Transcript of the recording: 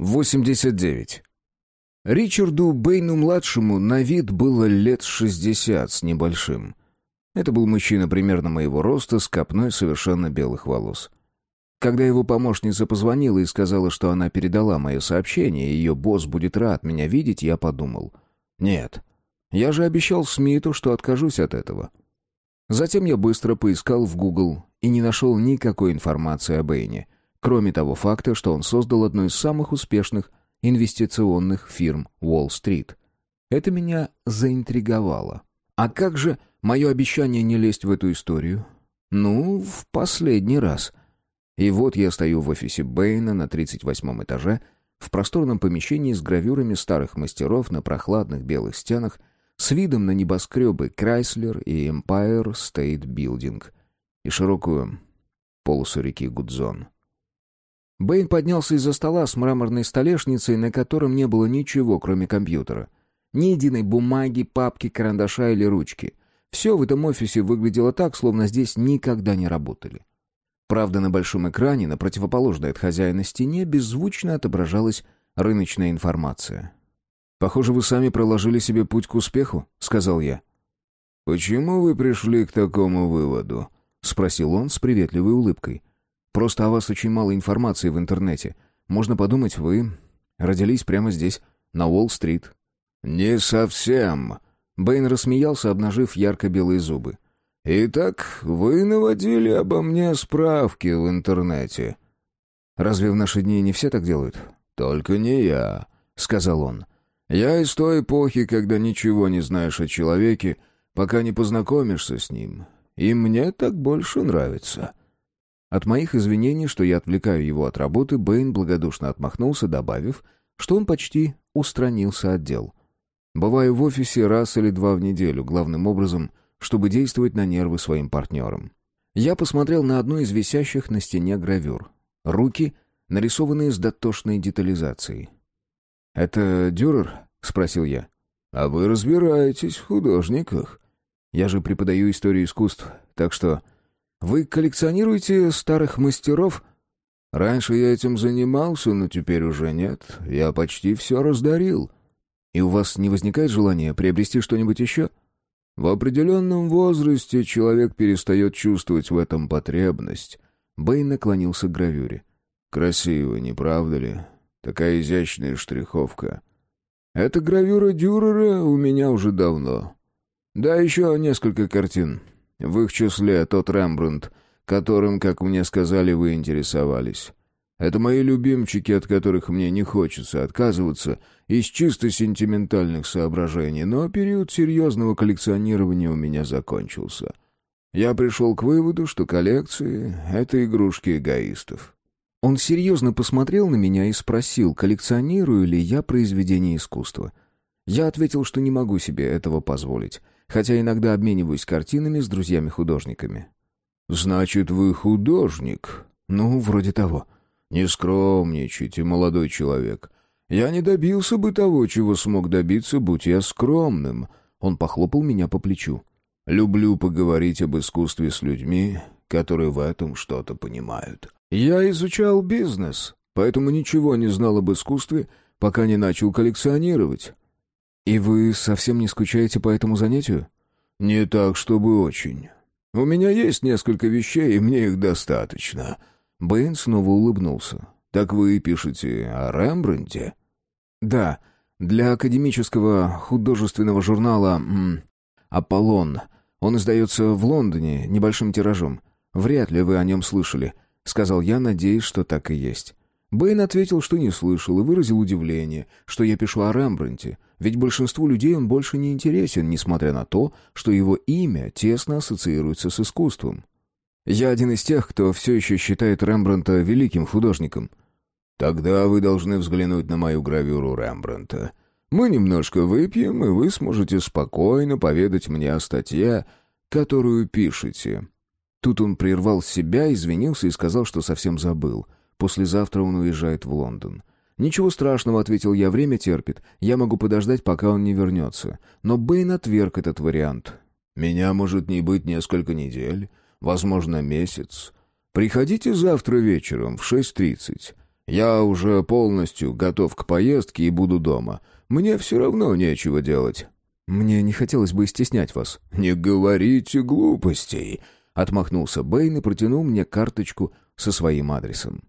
89. Ричарду Бэйну-младшему на вид было лет шестьдесят с небольшим. Это был мужчина примерно моего роста с копной совершенно белых волос. Когда его помощница позвонила и сказала, что она передала мое сообщение, и ее босс будет рад меня видеть, я подумал. Нет, я же обещал Смиту, что откажусь от этого. Затем я быстро поискал в Google и не нашел никакой информации о Бэйне — кроме того факта, что он создал одну из самых успешных инвестиционных фирм Уолл-стрит. Это меня заинтриговало. А как же мое обещание не лезть в эту историю? Ну, в последний раз. И вот я стою в офисе Бэйна на 38 этаже, в просторном помещении с гравюрами старых мастеров на прохладных белых стенах, с видом на небоскребы Крайслер и Empire State Building и широкую полосу реки Гудзон. Бэйн поднялся из-за стола с мраморной столешницей, на котором не было ничего, кроме компьютера. Ни единой бумаги, папки, карандаша или ручки. Все в этом офисе выглядело так, словно здесь никогда не работали. Правда, на большом экране, на противоположной от хозяина стене, беззвучно отображалась рыночная информация. «Похоже, вы сами проложили себе путь к успеху», — сказал я. «Почему вы пришли к такому выводу?» — спросил он с приветливой улыбкой. Просто о вас очень мало информации в интернете. Можно подумать, вы родились прямо здесь, на Уолл-стрит». «Не совсем», — Бэйн рассмеялся, обнажив ярко-белые зубы. «Итак, вы наводили обо мне справки в интернете». «Разве в наши дни не все так делают?» «Только не я», — сказал он. «Я из той эпохи, когда ничего не знаешь о человеке, пока не познакомишься с ним. И мне так больше нравится». От моих извинений, что я отвлекаю его от работы, Бэйн благодушно отмахнулся, добавив, что он почти устранился от дел. Бываю в офисе раз или два в неделю, главным образом, чтобы действовать на нервы своим партнерам. Я посмотрел на одну из висящих на стене гравюр. Руки, нарисованные с дотошной детализацией. «Это Дюрер?» — спросил я. «А вы разбираетесь в художниках?» «Я же преподаю историю искусств, так что вы коллекционируете старых мастеров? Раньше я этим занимался, но теперь уже нет. Я почти все раздарил. И у вас не возникает желания приобрести что-нибудь еще? В определенном возрасте человек перестает чувствовать в этом потребность. Бэйн наклонился к гравюре. Красиво, не правда ли? Такая изящная штриховка. Эта гравюра Дюрера у меня уже давно. Да, еще несколько картин. В их числе тот Рембрандт, которым, как мне сказали, вы интересовались. Это мои любимчики, от которых мне не хочется отказываться из чисто сентиментальных соображений, но период серьезного коллекционирования у меня закончился. Я пришел к выводу, что коллекции — это игрушки эгоистов. Он серьезно посмотрел на меня и спросил, коллекционирую ли я произведения искусства. Я ответил, что не могу себе этого позволить хотя иногда обмениваюсь картинами с друзьями-художниками. «Значит, вы художник?» «Ну, вроде того». «Не скромничайте, молодой человек. Я не добился бы того, чего смог добиться, будь я скромным». Он похлопал меня по плечу. «Люблю поговорить об искусстве с людьми, которые в этом что-то понимают. Я изучал бизнес, поэтому ничего не знал об искусстве, пока не начал коллекционировать. «И вы совсем не скучаете по этому занятию?» «Не так, чтобы очень. У меня есть несколько вещей, и мне их достаточно». Бэйн снова улыбнулся. «Так вы пишете о Рембрандте?» «Да, для академического художественного журнала «Аполлон». Он издается в Лондоне небольшим тиражом. Вряд ли вы о нем слышали», — сказал я, надеясь, что так и есть. Бэйн ответил, что не слышал, и выразил удивление, что я пишу о Рембрандте, ведь большинству людей он больше не интересен, несмотря на то, что его имя тесно ассоциируется с искусством. Я один из тех, кто все еще считает Рембрандта великим художником. Тогда вы должны взглянуть на мою гравюру Рембрандта. Мы немножко выпьем, и вы сможете спокойно поведать мне о статье, которую пишете». Тут он прервал себя, извинился и сказал, что совсем забыл — Послезавтра он уезжает в Лондон. «Ничего страшного», — ответил я, — «время терпит. Я могу подождать, пока он не вернется». Но Бэйн отверг этот вариант. «Меня может не быть несколько недель, возможно, месяц. Приходите завтра вечером в 6.30. Я уже полностью готов к поездке и буду дома. Мне все равно нечего делать». «Мне не хотелось бы стеснять вас». «Не говорите глупостей», — отмахнулся Бэйн и протянул мне карточку со своим адресом.